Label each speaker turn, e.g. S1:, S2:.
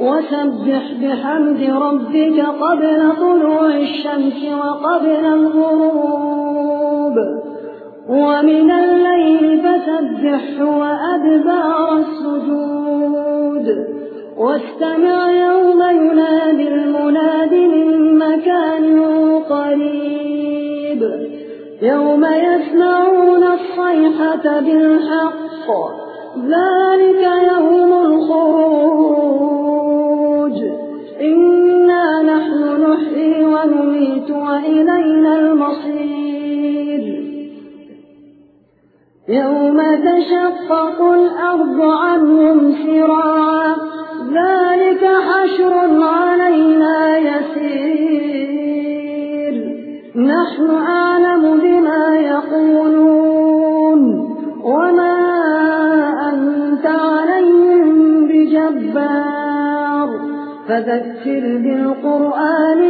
S1: وسبح بحمد ربك قبل طلوع الشمس وقبل الغروب. ومن الليل فسبح وأدبار السجود. واستمع يوم ينادي المناد من مكان قريب. يوم يسمعون الصيحة بالحق. ذلك ونميت وإلينا المصير. يوم تشقق الأرض عنهم سراعا ذلك حشر علينا يسير. نحن أعلم بما يقولون. وما أنت عليهم بجبار. فذكر بالقرآن